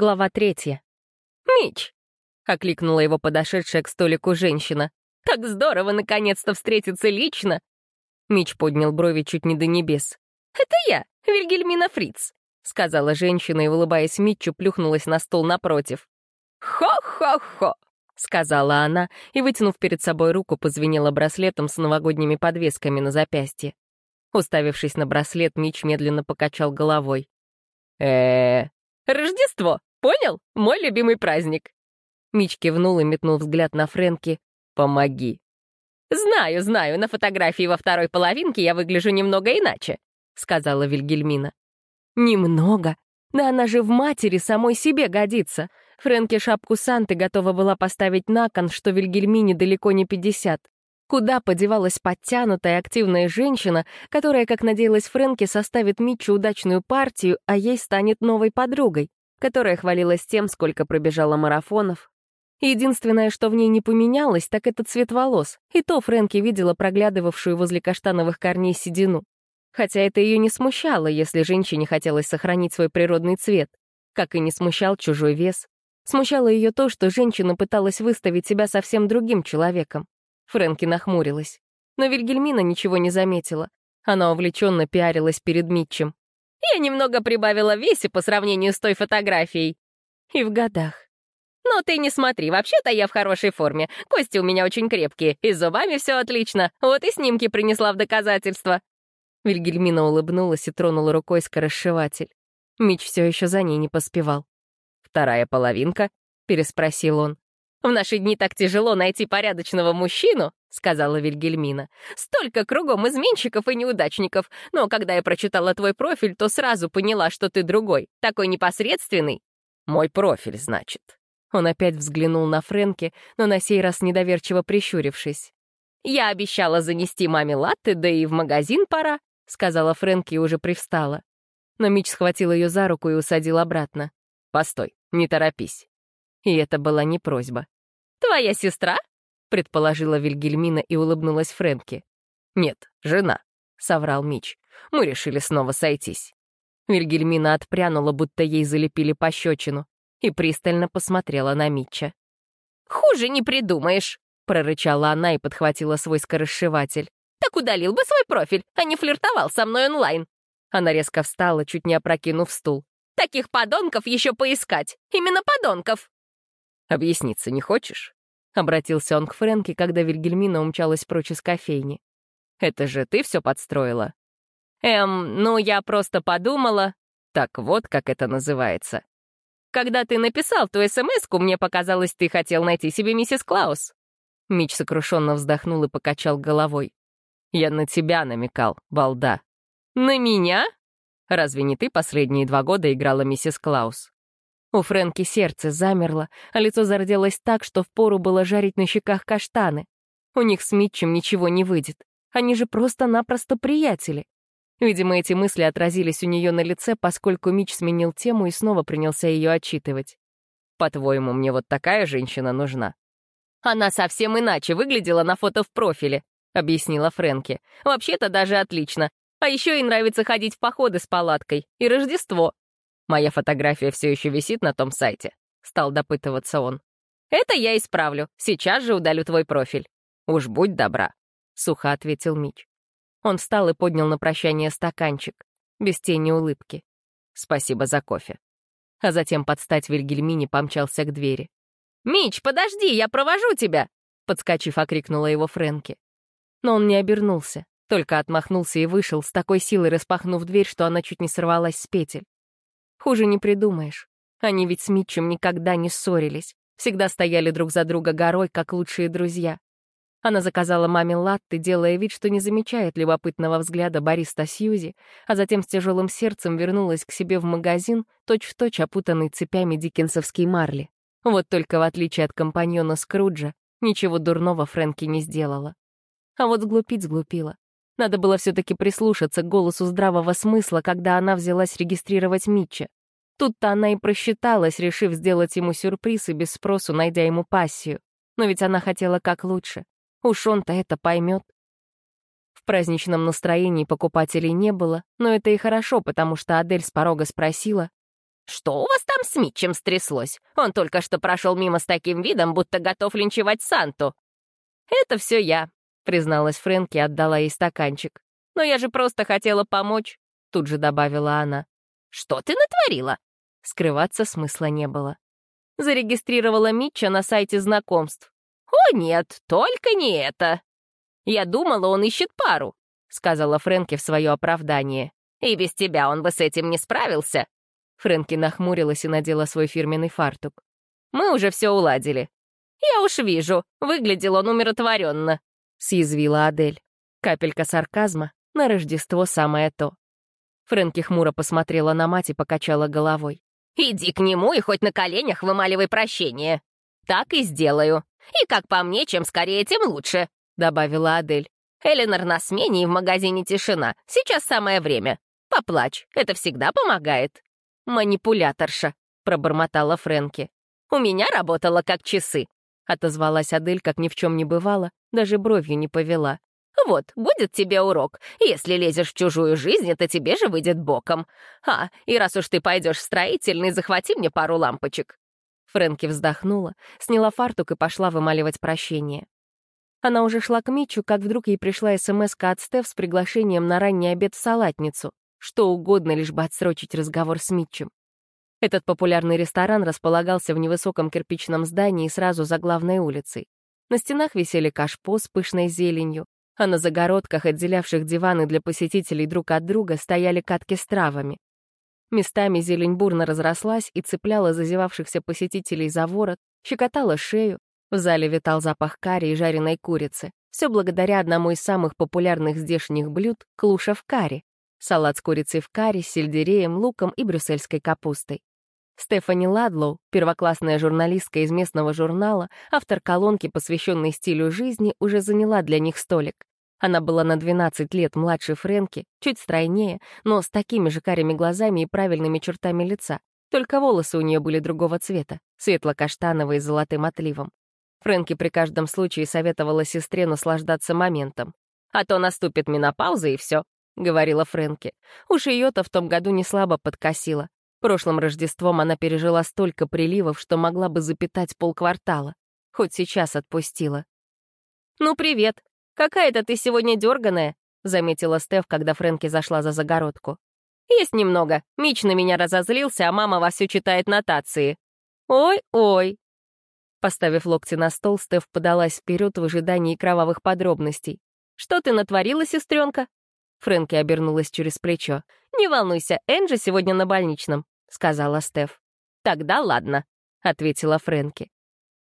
Глава третья. «Мич!» — окликнула его подошедшая к столику женщина. «Как здорово наконец-то встретиться лично!» Мич поднял брови чуть не до небес. «Это я, Вильгельмина Фриц», — сказала женщина и, улыбаясь Митчу, плюхнулась на стол напротив. «Хо-хо-хо!» — сказала она и, вытянув перед собой руку, позвенела браслетом с новогодними подвесками на запястье. Уставившись на браслет, Мич медленно покачал головой. э Рождество, понял? Мой любимый праздник». Мич кивнул и метнул взгляд на Фрэнки. «Помоги». «Знаю, знаю, на фотографии во второй половинке я выгляжу немного иначе», — сказала Вильгельмина. «Немного? Да она же в матери самой себе годится. Фрэнки шапку Санты готова была поставить на кон, что Вильгельмине далеко не пятьдесят. Куда подевалась подтянутая активная женщина, которая, как надеялась Фрэнки, составит Митчу удачную партию, а ей станет новой подругой, которая хвалилась тем, сколько пробежала марафонов. Единственное, что в ней не поменялось, так это цвет волос, и то Фрэнки видела проглядывавшую возле каштановых корней седину. Хотя это ее не смущало, если женщине хотелось сохранить свой природный цвет, как и не смущал чужой вес. Смущало ее то, что женщина пыталась выставить себя совсем другим человеком. Фрэнки нахмурилась. Но Вильгельмина ничего не заметила. Она увлеченно пиарилась перед Митчем. «Я немного прибавила весе по сравнению с той фотографией». «И в годах». «Но ты не смотри, вообще-то я в хорошей форме. Кости у меня очень крепкие, и с зубами все отлично. Вот и снимки принесла в доказательство». Вильгельмина улыбнулась и тронула рукой скоросшиватель. Мич все еще за ней не поспевал. «Вторая половинка?» — переспросил он. «В наши дни так тяжело найти порядочного мужчину», — сказала Вильгельмина. «Столько кругом изменщиков и неудачников. Но когда я прочитала твой профиль, то сразу поняла, что ты другой, такой непосредственный». «Мой профиль, значит». Он опять взглянул на Фрэнки, но на сей раз недоверчиво прищурившись. «Я обещала занести маме латте, да и в магазин пора», — сказала Фрэнки и уже привстала. Но Мич схватил ее за руку и усадил обратно. «Постой, не торопись. И это была не просьба. «Твоя сестра?» — предположила Вильгельмина и улыбнулась Фрэнки. «Нет, жена», — соврал Мич. «Мы решили снова сойтись». Вильгельмина отпрянула, будто ей залепили пощечину, и пристально посмотрела на Митча. «Хуже не придумаешь», — прорычала она и подхватила свой скоросшиватель. «Так удалил бы свой профиль, а не флиртовал со мной онлайн». Она резко встала, чуть не опрокинув стул. «Таких подонков еще поискать! Именно подонков!» «Объясниться не хочешь?» — обратился он к Фрэнке, когда Вильгельмина умчалась прочь из кофейни. «Это же ты все подстроила?» «Эм, ну я просто подумала...» «Так вот, как это называется». «Когда ты написал ту смс мне показалось, ты хотел найти себе миссис Клаус». Мич сокрушенно вздохнул и покачал головой. «Я на тебя намекал, балда». «На меня?» «Разве не ты последние два года играла миссис Клаус?» У Фрэнки сердце замерло, а лицо зарделось так, что впору было жарить на щеках каштаны. У них с Митчем ничего не выйдет. Они же просто-напросто приятели. Видимо, эти мысли отразились у нее на лице, поскольку Мич сменил тему и снова принялся ее отчитывать. «По-твоему, мне вот такая женщина нужна?» «Она совсем иначе выглядела на фото в профиле», — объяснила Фрэнки. «Вообще-то даже отлично. А еще ей нравится ходить в походы с палаткой. И Рождество. Моя фотография все еще висит на том сайте. Стал допытываться он. Это я исправлю. Сейчас же удалю твой профиль. Уж будь добра. Сухо ответил Мич. Он встал и поднял на прощание стаканчик. Без тени улыбки. Спасибо за кофе. А затем под стать Вильгельмине помчался к двери. «Мич, подожди, я провожу тебя!» Подскочив, окрикнула его Фрэнки. Но он не обернулся, только отмахнулся и вышел, с такой силой распахнув дверь, что она чуть не сорвалась с петель. Хуже не придумаешь. Они ведь с Митчем никогда не ссорились. Всегда стояли друг за друга горой, как лучшие друзья. Она заказала маме латте, делая вид, что не замечает любопытного взгляда бариста Сьюзи, а затем с тяжелым сердцем вернулась к себе в магазин, точь-в-точь точь опутанный цепями диккенсовской марли. Вот только в отличие от компаньона Скруджа, ничего дурного Фрэнки не сделала. А вот сглупить сглупила. Надо было все-таки прислушаться к голосу здравого смысла, когда она взялась регистрировать Митча. Тут-то она и просчиталась, решив сделать ему сюрприз и без спросу найдя ему пассию. Но ведь она хотела как лучше. Уж он-то это поймет. В праздничном настроении покупателей не было, но это и хорошо, потому что Адель с порога спросила, «Что у вас там с Митчем стряслось? Он только что прошел мимо с таким видом, будто готов линчевать Санту». «Это все я», — призналась Фрэнки и отдала ей стаканчик. «Но я же просто хотела помочь», — тут же добавила она. «Что ты натворила?» Скрываться смысла не было. Зарегистрировала Митча на сайте знакомств. «О, нет, только не это!» «Я думала, он ищет пару», — сказала Фрэнки в свое оправдание. «И без тебя он бы с этим не справился. Фрэнки нахмурилась и надела свой фирменный фартук. «Мы уже все уладили». «Я уж вижу, выглядел он умиротворенно», — съязвила Адель. Капелька сарказма, на Рождество самое то. Фрэнки хмуро посмотрела на мать и покачала головой. «Иди к нему и хоть на коленях вымаливай прощение». «Так и сделаю. И, как по мне, чем скорее, тем лучше», — добавила Адель. «Эленор на смене и в магазине тишина. Сейчас самое время. Поплачь, это всегда помогает». «Манипуляторша», — пробормотала Фрэнки. «У меня работала как часы», — отозвалась Адель, как ни в чем не бывало, даже бровью не повела. «Вот, будет тебе урок. Если лезешь в чужую жизнь, это тебе же выйдет боком. А, и раз уж ты пойдешь в строительный, захвати мне пару лампочек». Фрэнки вздохнула, сняла фартук и пошла вымаливать прощение. Она уже шла к Митчу, как вдруг ей пришла смс от Стеф с приглашением на ранний обед в салатницу. Что угодно, лишь бы отсрочить разговор с Митчем. Этот популярный ресторан располагался в невысоком кирпичном здании сразу за главной улицей. На стенах висели кашпо с пышной зеленью, а на загородках, отделявших диваны для посетителей друг от друга, стояли катки с травами. Местами зелень бурно разрослась и цепляла зазевавшихся посетителей за ворот, щекотала шею, в зале витал запах карри и жареной курицы. Все благодаря одному из самых популярных здешних блюд — клуша в карри. Салат с курицей в карри, сельдереем, луком и брюссельской капустой. Стефани Ладлоу, первоклассная журналистка из местного журнала, автор колонки, посвященной стилю жизни, уже заняла для них столик. Она была на 12 лет младше Фрэнки, чуть стройнее, но с такими же карими глазами и правильными чертами лица. Только волосы у нее были другого цвета, светло-каштановые с золотым отливом. Фрэнки при каждом случае советовала сестре наслаждаться моментом. А то наступит менопауза, и все, — говорила Фрэнки. Уж ее-то в том году не слабо подкосила. Прошлым Рождеством она пережила столько приливов, что могла бы запитать полквартала. Хоть сейчас отпустила. «Ну, привет. Какая-то ты сегодня дерганая», — заметила Стеф, когда Фрэнки зашла за загородку. «Есть немного. Мич на меня разозлился, а мама вовсю читает нотации». «Ой-ой». Поставив локти на стол, Стеф подалась вперед в ожидании кровавых подробностей. «Что ты натворила, сестренка?» Фрэнки обернулась через плечо. «Не волнуйся, Энджи сегодня на больничном», — сказала Стеф. «Тогда ладно», — ответила Фрэнки.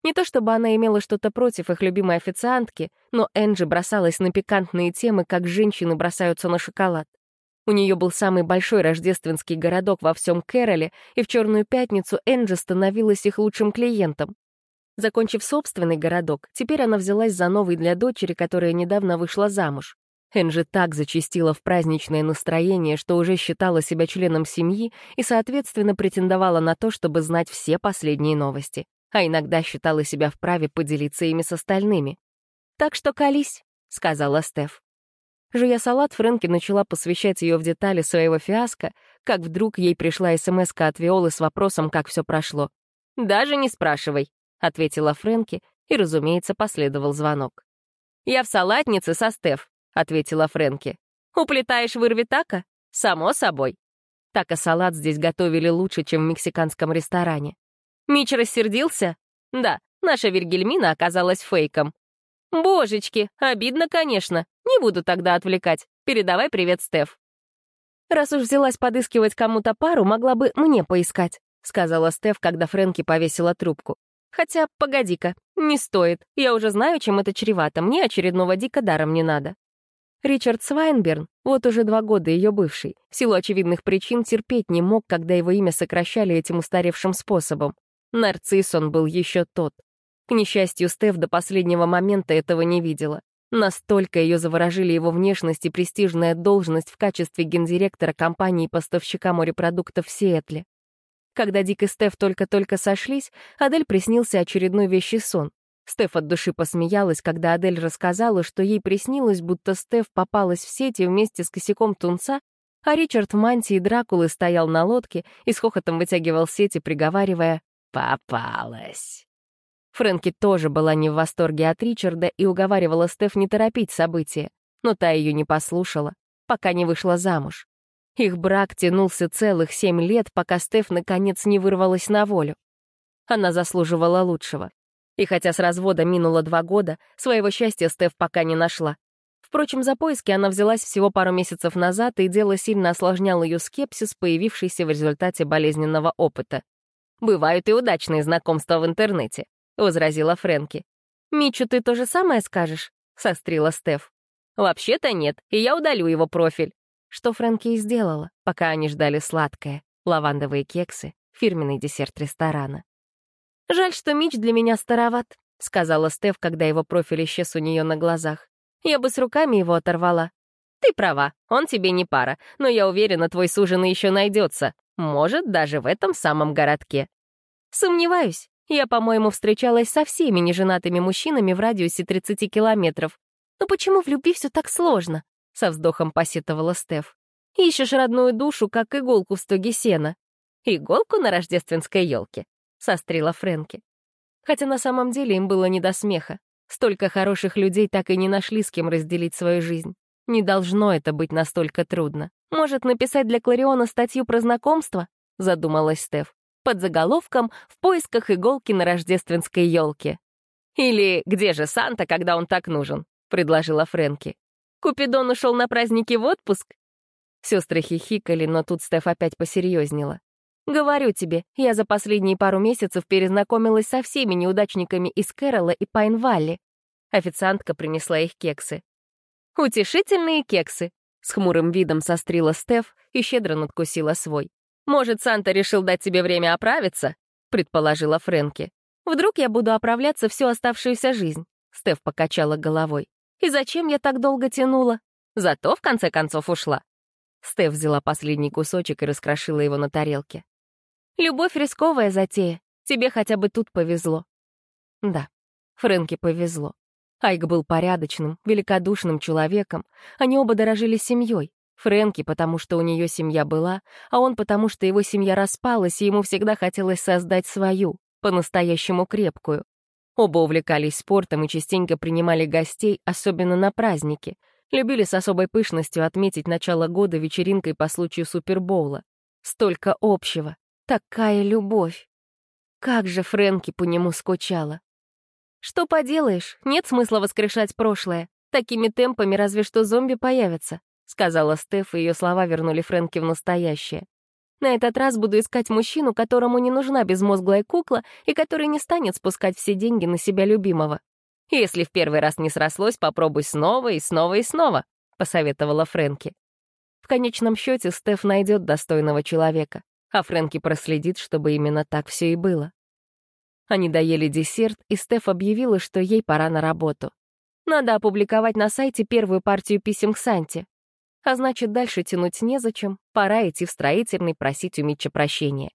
Не то чтобы она имела что-то против их любимой официантки, но Энджи бросалась на пикантные темы, как женщины бросаются на шоколад. У нее был самый большой рождественский городок во всем Кэроле, и в Черную пятницу Энджи становилась их лучшим клиентом. Закончив собственный городок, теперь она взялась за новый для дочери, которая недавно вышла замуж. Энджи так зачастила в праздничное настроение, что уже считала себя членом семьи и, соответственно, претендовала на то, чтобы знать все последние новости, а иногда считала себя вправе поделиться ими с остальными. «Так что колись», — сказала Стеф. Жуя салат, Фрэнки начала посвящать ее в детали своего фиаско, как вдруг ей пришла смс от Виолы с вопросом, как все прошло. «Даже не спрашивай», — ответила Фрэнки, и, разумеется, последовал звонок. «Я в салатнице со Стеф ответила Фрэнки. «Уплетаешь вырви тако? Само собой». Тако-салат здесь готовили лучше, чем в мексиканском ресторане. Мич рассердился? Да, наша Вильгельмина оказалась фейком. Божечки, обидно, конечно. Не буду тогда отвлекать. Передавай привет, Стеф. Раз уж взялась подыскивать кому-то пару, могла бы мне поискать, сказала Стеф, когда Фрэнки повесила трубку. Хотя, погоди-ка, не стоит. Я уже знаю, чем это чревато. Мне очередного дика даром не надо. Ричард Свайнберн, вот уже два года ее бывший, в силу очевидных причин терпеть не мог, когда его имя сокращали этим устаревшим способом. Нарцисс он был еще тот. К несчастью, Стеф до последнего момента этого не видела. Настолько ее заворожили его внешность и престижная должность в качестве гендиректора компании-поставщика морепродуктов в Сиэтле. Когда Дик и Стеф только-только сошлись, Адель приснился очередной вещий сон. Стеф от души посмеялась, когда Адель рассказала, что ей приснилось, будто Стеф попалась в сети вместе с косяком тунца А Ричард в мантии Дракулы стоял на лодке и с хохотом вытягивал сети, приговаривая «Попалась». Фрэнки тоже была не в восторге от Ричарда и уговаривала Стеф не торопить события, но та ее не послушала, пока не вышла замуж. Их брак тянулся целых семь лет, пока Стеф наконец не вырвалась на волю. Она заслуживала лучшего. И хотя с развода минуло два года, своего счастья Стеф пока не нашла. Впрочем, за поиски она взялась всего пару месяцев назад, и дело сильно осложнял ее скепсис, появившийся в результате болезненного опыта. «Бывают и удачные знакомства в интернете», — возразила Фрэнки. «Митчу, ты то же самое скажешь?» — сострила Стеф. «Вообще-то нет, и я удалю его профиль». Что Фрэнки и сделала, пока они ждали сладкое, лавандовые кексы, фирменный десерт ресторана. «Жаль, что Мич для меня староват», — сказала Стеф, когда его профиль исчез у нее на глазах. «Я бы с руками его оторвала». «Ты права, он тебе не пара, но я уверена, твой суженый еще найдется. Может, даже в этом самом городке». «Сомневаюсь. Я, по-моему, встречалась со всеми неженатыми мужчинами в радиусе 30 километров. Но почему в любви все так сложно?» — со вздохом посетовала Стеф. «Ищешь родную душу, как иголку в стоге сена». «Иголку на рождественской елке», — сострила Фрэнки. Хотя на самом деле им было не до смеха. Столько хороших людей так и не нашли, с кем разделить свою жизнь. Не должно это быть настолько трудно. Может, написать для Клариона статью про знакомство? Задумалась Стеф. Под заголовком «В поисках иголки на рождественской елке». Или «Где же Санта, когда он так нужен?» — предложила Фрэнки. «Купидон ушел на праздники в отпуск?» Сестры хихикали, но тут Стеф опять посерьезнела. Говорю тебе, я за последние пару месяцев перезнакомилась со всеми неудачниками из Кэрола и Пайн-Валли. Официантка принесла их кексы. «Утешительные кексы», — с хмурым видом сострила Стеф и щедро надкусила свой. «Может, Санта решил дать тебе время оправиться?» — предположила Фрэнки. «Вдруг я буду оправляться всю оставшуюся жизнь?» Стеф покачала головой. «И зачем я так долго тянула? Зато, в конце концов, ушла». Стеф взяла последний кусочек и раскрошила его на тарелке. Любовь — рисковая затея. Тебе хотя бы тут повезло. Да, Фрэнке повезло. Айк был порядочным, великодушным человеком. Они оба дорожили семьей. Фрэнки, потому что у нее семья была, а он потому что его семья распалась, и ему всегда хотелось создать свою, по-настоящему крепкую. Оба увлекались спортом и частенько принимали гостей, особенно на праздники. Любили с особой пышностью отметить начало года вечеринкой по случаю Супербоула. Столько общего, Такая любовь. Как же Фрэнки по нему скучала. Что поделаешь, нет смысла воскрешать прошлое. Такими темпами разве что зомби появятся, сказала Стеф, и ее слова вернули Фрэнки в настоящее. На этот раз буду искать мужчину, которому не нужна безмозглая кукла и который не станет спускать все деньги на себя любимого. Если в первый раз не срослось, попробуй снова и снова и снова, посоветовала Фрэнки. В конечном счете Стеф найдет достойного человека а Фрэнки проследит, чтобы именно так все и было. Они доели десерт, и Стеф объявила, что ей пора на работу. Надо опубликовать на сайте первую партию писем к Санте. А значит, дальше тянуть незачем, пора идти в строительный просить у Митча прощения.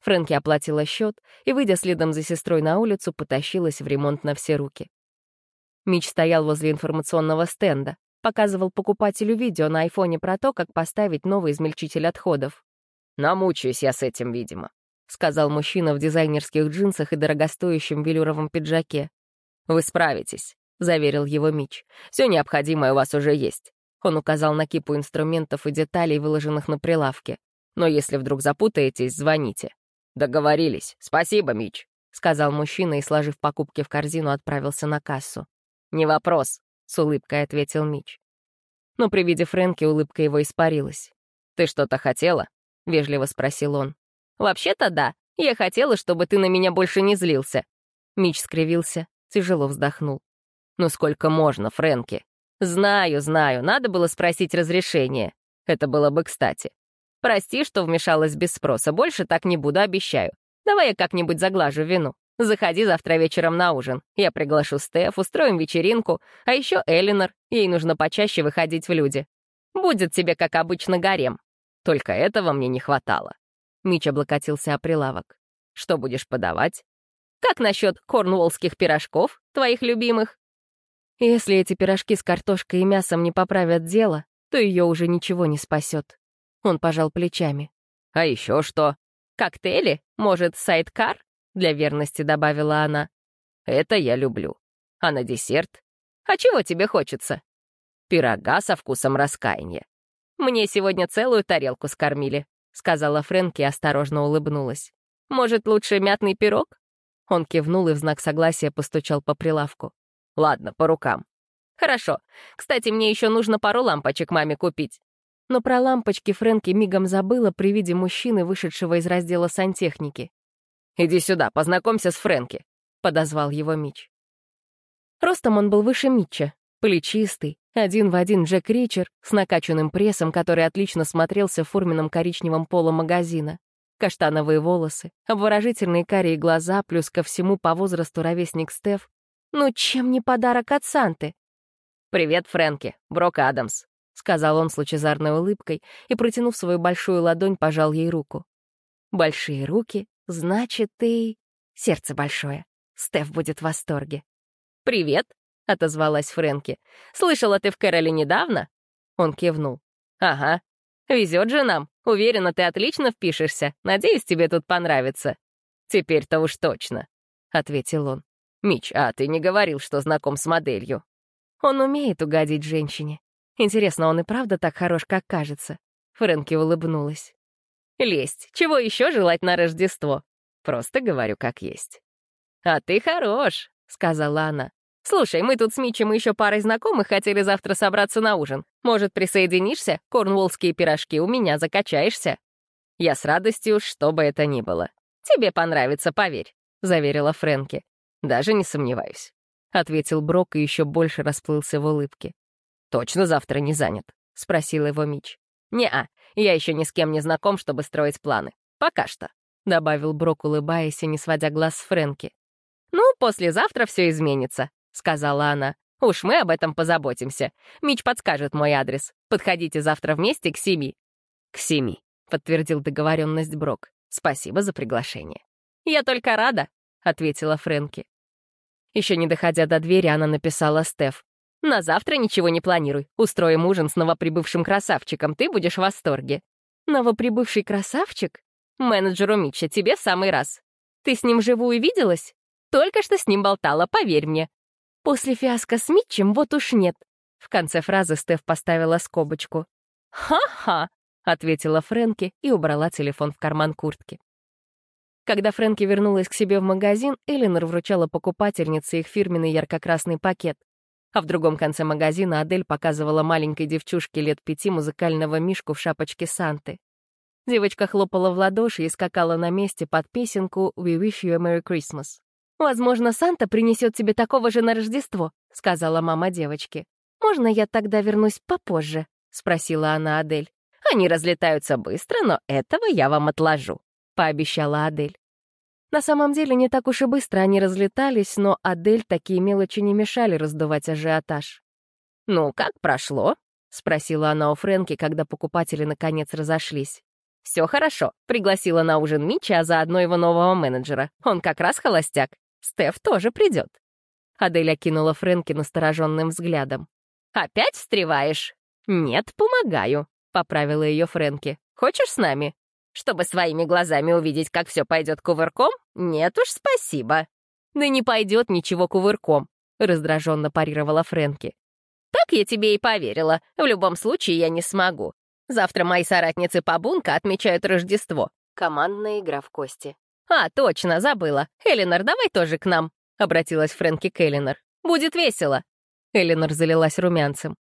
Фрэнки оплатила счет и, выйдя следом за сестрой на улицу, потащилась в ремонт на все руки. Митч стоял возле информационного стенда, показывал покупателю видео на айфоне про то, как поставить новый измельчитель отходов. «Намучаюсь я с этим, видимо», — сказал мужчина в дизайнерских джинсах и дорогостоящем велюровом пиджаке. «Вы справитесь», — заверил его Мич. «Все необходимое у вас уже есть». Он указал на кипу инструментов и деталей, выложенных на прилавке. «Но если вдруг запутаетесь, звоните». «Договорились. Спасибо, Мич», — сказал мужчина и, сложив покупки в корзину, отправился на кассу. «Не вопрос», — с улыбкой ответил Мич. Но при виде Фрэнки улыбка его испарилась. «Ты что-то хотела?» — вежливо спросил он. «Вообще-то да. Я хотела, чтобы ты на меня больше не злился». Мич скривился, тяжело вздохнул. «Ну сколько можно, Фрэнки?» «Знаю, знаю, надо было спросить разрешение. Это было бы кстати. Прости, что вмешалась без спроса, больше так не буду, обещаю. Давай я как-нибудь заглажу вину. Заходи завтра вечером на ужин. Я приглашу Стеф, устроим вечеринку, а еще Элинор, ей нужно почаще выходить в люди. Будет тебе, как обычно, гарем. Только этого мне не хватало. Мич облокотился о прилавок. Что будешь подавать? Как насчет корнуоллских пирожков, твоих любимых? Если эти пирожки с картошкой и мясом не поправят дело, то ее уже ничего не спасет. Он пожал плечами. «А еще что?» «Коктейли? Может, сайдкар?» Для верности добавила она. «Это я люблю. А на десерт? А чего тебе хочется?» «Пирога со вкусом раскаяния». «Мне сегодня целую тарелку скормили», — сказала Фрэнки и осторожно улыбнулась. «Может, лучше мятный пирог?» Он кивнул и в знак согласия постучал по прилавку. «Ладно, по рукам». «Хорошо. Кстати, мне еще нужно пару лампочек маме купить». Но про лампочки Фрэнки мигом забыла при виде мужчины, вышедшего из раздела сантехники. «Иди сюда, познакомься с Фрэнки», — подозвал его Мич. Ростом он был выше Митча, плечистый, один в один Джек Ричер с накачанным прессом, который отлично смотрелся в форменном коричневом поло магазина. Каштановые волосы, обворожительные карие глаза, плюс ко всему по возрасту ровесник Стеф. Ну чем не подарок от Санты? «Привет, Фрэнки, Брок Адамс», — сказал он с лучезарной улыбкой и, протянув свою большую ладонь, пожал ей руку. «Большие руки, значит, ты...» Сердце большое. Стеф будет в восторге. «Привет», — отозвалась Фрэнки. «Слышала, ты в Кэроле недавно?» Он кивнул. «Ага. Везет же нам. Уверена, ты отлично впишешься. Надеюсь, тебе тут понравится». «Теперь-то уж точно», — ответил он. «Мич, а ты не говорил, что знаком с моделью?» Он умеет угодить женщине. Интересно, он и правда так хорош, как кажется?» Фрэнки улыбнулась. «Лесть. Чего еще желать на Рождество? Просто говорю, как есть». «А ты хорош», — сказала она. «Слушай, мы тут с Митчем и еще парой знакомых хотели завтра собраться на ужин. Может, присоединишься? Корнуоллские пирожки у меня закачаешься». «Я с радостью, что бы это ни было. Тебе понравится, поверь», — заверила Фрэнки. «Даже не сомневаюсь», — ответил Брок и еще больше расплылся в улыбке. «Точно завтра не занят?» — спросил его Мич. «Не-а, я еще ни с кем не знаком, чтобы строить планы. Пока что», — добавил Брок, улыбаясь и не сводя глаз с Фрэнки. «Ну, послезавтра все изменится», — сказала она. «Уж мы об этом позаботимся. Мич подскажет мой адрес. Подходите завтра вместе к семи». «К семи», — подтвердил договоренность Брок. «Спасибо за приглашение». «Я только рада», — ответила Фрэнки. Еще не доходя до двери, она написала Стеф. На завтра ничего не планируй. Устроим ужин с новоприбывшим красавчиком. Ты будешь в восторге. Новоприбывший красавчик? Менеджеру Митча, тебе самый раз. Ты с ним живую виделась? Только что с ним болтала, поверь мне. После фиаско с Митчем вот уж нет. В конце фразы Стеф поставила скобочку. «Ха-ха», — ответила Фрэнки и убрала телефон в карман куртки. Когда Фрэнки вернулась к себе в магазин, Эллинор вручала покупательнице их фирменный ярко-красный пакет. А в другом конце магазина Адель показывала маленькой девчушке лет пяти музыкального мишку в шапочке Санты. Девочка хлопала в ладоши и скакала на месте под песенку «We wish you a Merry Christmas». «Возможно, Санта принесет тебе такого же на Рождество», — сказала мама девочки. «Можно я тогда вернусь попозже?» — спросила она Адель. «Они разлетаются быстро, но этого я вам отложу», — пообещала Адель. На самом деле не так уж и быстро они разлетались, но Адель такие мелочи не мешали раздувать ажиотаж. «Ну, как прошло?» — спросила она у Фрэнки, когда покупатели наконец разошлись. «Все хорошо. Пригласила на ужин Митча, а заодно его нового менеджера. Он как раз холостяк. Стеф тоже придет». Адель окинула Фрэнки настороженным взглядом. «Опять встреваешь?» «Нет, помогаю», — поправила ее Фрэнки. «Хочешь с нами?» Чтобы своими глазами увидеть, как все пойдет кувырком? Нет уж, спасибо. Да не пойдет ничего кувырком, раздраженно парировала Фрэнки. Так я тебе и поверила. В любом случае я не смогу. Завтра мои соратницы по бунка отмечают Рождество. Командная игра в кости. А, точно, забыла. Элинор, давай тоже к нам, обратилась Фрэнки к Элинор. Будет весело. Элинор залилась румянцем.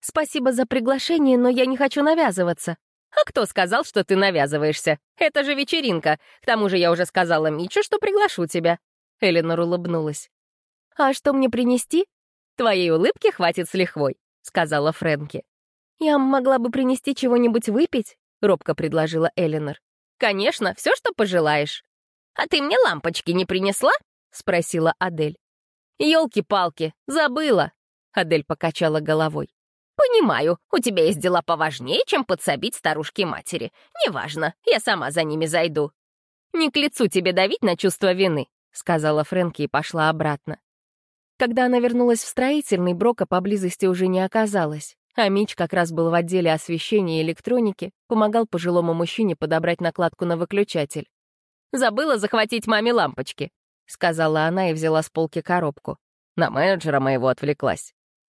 «Спасибо за приглашение, но я не хочу навязываться», «А кто сказал, что ты навязываешься? Это же вечеринка. К тому же я уже сказала Митчу, что приглашу тебя». Эленор улыбнулась. «А что мне принести?» «Твоей улыбки хватит с лихвой», — сказала Фрэнки. «Я могла бы принести чего-нибудь выпить?» — робко предложила Эленор. «Конечно, все, что пожелаешь». «А ты мне лампочки не принесла?» — спросила Адель. «Елки-палки, забыла!» — Адель покачала головой. «Понимаю, у тебя есть дела поважнее, чем подсобить старушке-матери. Неважно, я сама за ними зайду». «Не к лицу тебе давить на чувство вины», — сказала Фрэнки и пошла обратно. Когда она вернулась в строительный, Брока поблизости уже не оказалось. А Мич как раз был в отделе освещения и электроники, помогал пожилому мужчине подобрать накладку на выключатель. «Забыла захватить маме лампочки», — сказала она и взяла с полки коробку. На менеджера моего отвлеклась.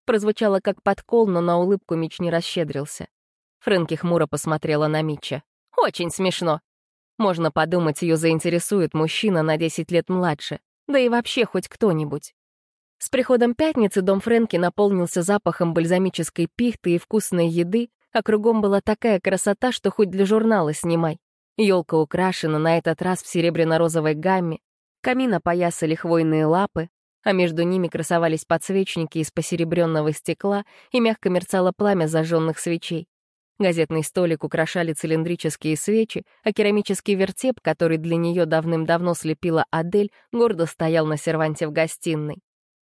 Прозвучало как подкол, но на улыбку Мич не расщедрился. Фрэнки хмуро посмотрела на Митча. «Очень смешно. Можно подумать, ее заинтересует мужчина на 10 лет младше. Да и вообще хоть кто-нибудь. С приходом пятницы дом Фрэнки наполнился запахом бальзамической пихты и вкусной еды, а кругом была такая красота, что хоть для журнала снимай. Елка украшена на этот раз в серебряно-розовой гамме, камин опоясали хвойные лапы, а между ними красовались подсвечники из посеребренного стекла и мягко мерцало пламя зажженных свечей. Газетный столик украшали цилиндрические свечи, а керамический вертеп, который для нее давным-давно слепила Адель, гордо стоял на серванте в гостиной.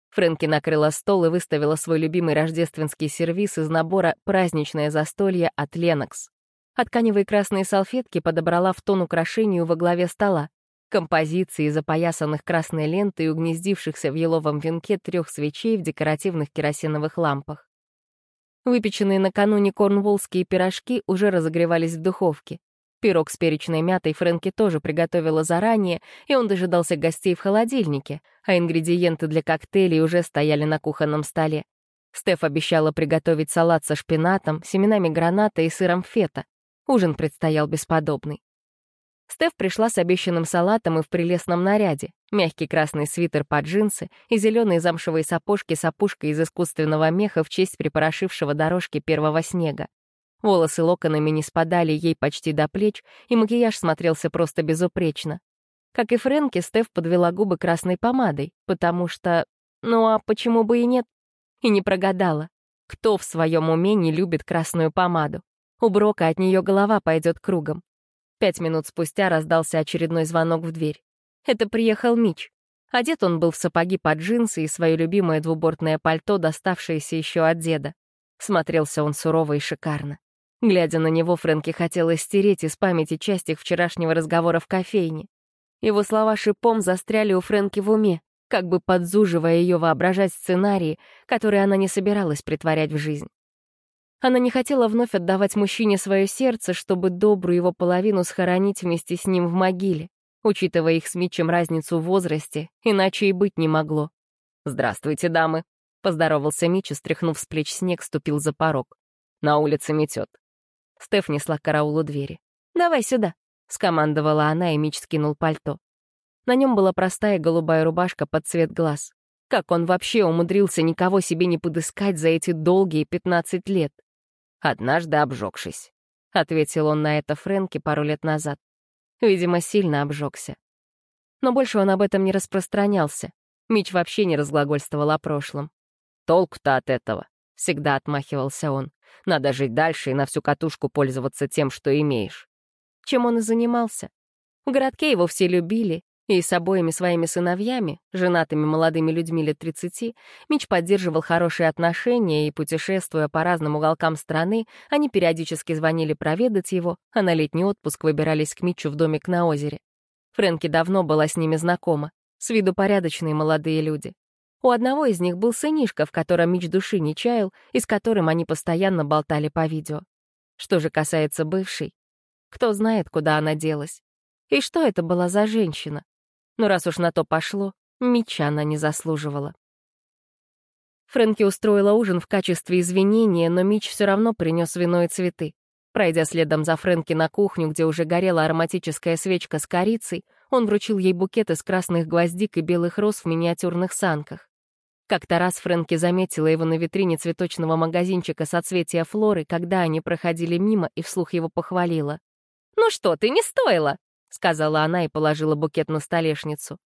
Фрэнки накрыла стол и выставила свой любимый рождественский сервиз из набора «Праздничное застолье» от Ленокс. А тканевые красные салфетки подобрала в тон украшению во главе стола. Композиции, запоясанных красной лентой и угнездившихся в еловом венке трех свечей в декоративных керосиновых лампах. Выпеченные накануне корнволлские пирожки уже разогревались в духовке. Пирог с перечной мятой Фрэнки тоже приготовила заранее, и он дожидался гостей в холодильнике, а ингредиенты для коктейлей уже стояли на кухонном столе. Стеф обещала приготовить салат со шпинатом, семенами граната и сыром фета. Ужин предстоял бесподобный. Стеф пришла с обещанным салатом и в прелестном наряде. Мягкий красный свитер под джинсы и зеленые замшевые сапожки с опушкой из искусственного меха в честь припорошившего дорожки первого снега. Волосы локонами не спадали ей почти до плеч, и макияж смотрелся просто безупречно. Как и Фрэнки, Стеф подвела губы красной помадой, потому что... Ну а почему бы и нет? И не прогадала. Кто в своем уме не любит красную помаду? У Брока от нее голова пойдет кругом. Пять минут спустя раздался очередной звонок в дверь. Это приехал Мич. Одет он был в сапоги под джинсы и свое любимое двубортное пальто, доставшееся еще от деда. Смотрелся он сурово и шикарно. Глядя на него, Фрэнки хотела стереть из памяти часть их вчерашнего разговора в кофейне. Его слова шипом застряли у Фрэнки в уме, как бы подзуживая ее воображать сценарии, которые она не собиралась притворять в жизнь. Она не хотела вновь отдавать мужчине свое сердце, чтобы добрую его половину схоронить вместе с ним в могиле, учитывая их с Митчем разницу в возрасте, иначе и быть не могло. «Здравствуйте, дамы», — поздоровался Митч, стряхнув с плеч снег, ступил за порог. «На улице метет». Стеф несла караулу двери. «Давай сюда», — скомандовала она, и Митч скинул пальто. На нем была простая голубая рубашка под цвет глаз. Как он вообще умудрился никого себе не подыскать за эти долгие пятнадцать лет? Однажды обжегшись», — ответил он на это Фрэнке пару лет назад. Видимо, сильно обжегся. Но больше он об этом не распространялся. Мич вообще не разглагольствовал о прошлом. «Толку-то от этого», — всегда отмахивался он. «Надо жить дальше и на всю катушку пользоваться тем, что имеешь». Чем он и занимался. В городке его все любили, и с обоими своими сыновьями, женатыми молодыми людьми лет 30, Мич поддерживал хорошие отношения и, путешествуя по разным уголкам страны, они периодически звонили проведать его, а на летний отпуск выбирались к Митчу в домик на озере. Фрэнки давно была с ними знакома, с виду порядочные молодые люди. У одного из них был сынишка, в котором Мич души не чаял, и с которым они постоянно болтали по видео. Что же касается бывшей, кто знает, куда она делась. И что это была за женщина? Но раз уж на то пошло, меча она не заслуживала. Фрэнки устроила ужин в качестве извинения, но Мич все равно принес вино и цветы. Пройдя следом за Фрэнки на кухню, где уже горела ароматическая свечка с корицей, он вручил ей букет из красных гвоздик и белых роз в миниатюрных санках. Как-то раз Фрэнки заметила его на витрине цветочного магазинчика соцветия флоры, когда они проходили мимо, и вслух его похвалила. «Ну что ты, не стоило!» — сказала она и положила букет на столешницу.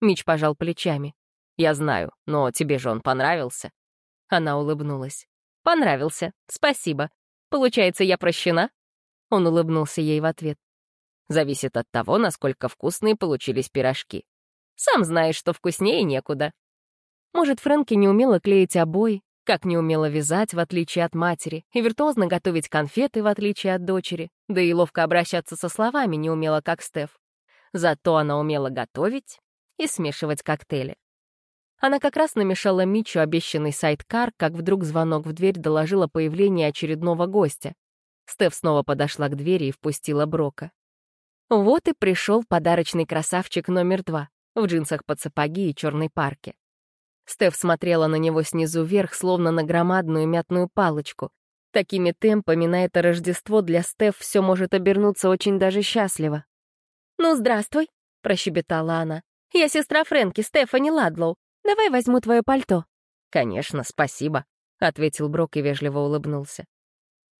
Мич пожал плечами. «Я знаю, но тебе же он понравился». Она улыбнулась. «Понравился, спасибо. Получается, я прощена?» Он улыбнулся ей в ответ. «Зависит от того, насколько вкусные получились пирожки. Сам знаешь, что вкуснее некуда». Может, Фрэнки не умела клеить обои, как не умела вязать, в отличие от матери, и виртуозно готовить конфеты, в отличие от дочери, да и ловко обращаться со словами не умела, как Стеф. Зато она умела готовить и смешивать коктейли. Она как раз намешала Митчу обещанный сайт-кар, как вдруг звонок в дверь доложил о появлении очередного гостя. Стеф снова подошла к двери и впустила Брока. Вот и пришел подарочный красавчик номер два в джинсах под сапоги и черной парке. Стеф смотрела на него снизу вверх, словно на громадную мятную палочку. Такими темпами на это Рождество для Стеф все может обернуться очень даже счастливо. «Ну, здравствуй», — прощебетала она. «Я сестра Фрэнки, Стефани Ладлоу. Давай возьму твое пальто». «Конечно, спасибо», — ответил Брок и вежливо улыбнулся.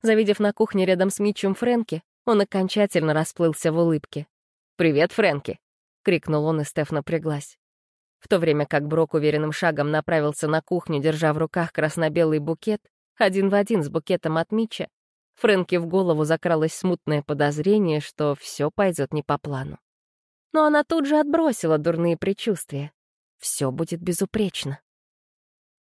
Завидев на кухне рядом с Митчем Фрэнки, он окончательно расплылся в улыбке. «Привет, Фрэнки!» — крикнул он, и Стеф напряглась. В то время как Брок уверенным шагом направился на кухню, держа в руках красно-белый букет, один в один с букетом от Митча, Фрэнки в голову закралось смутное подозрение, что все пойдет не по плану. Но она тут же отбросила дурные предчувствия. Все будет безупречно.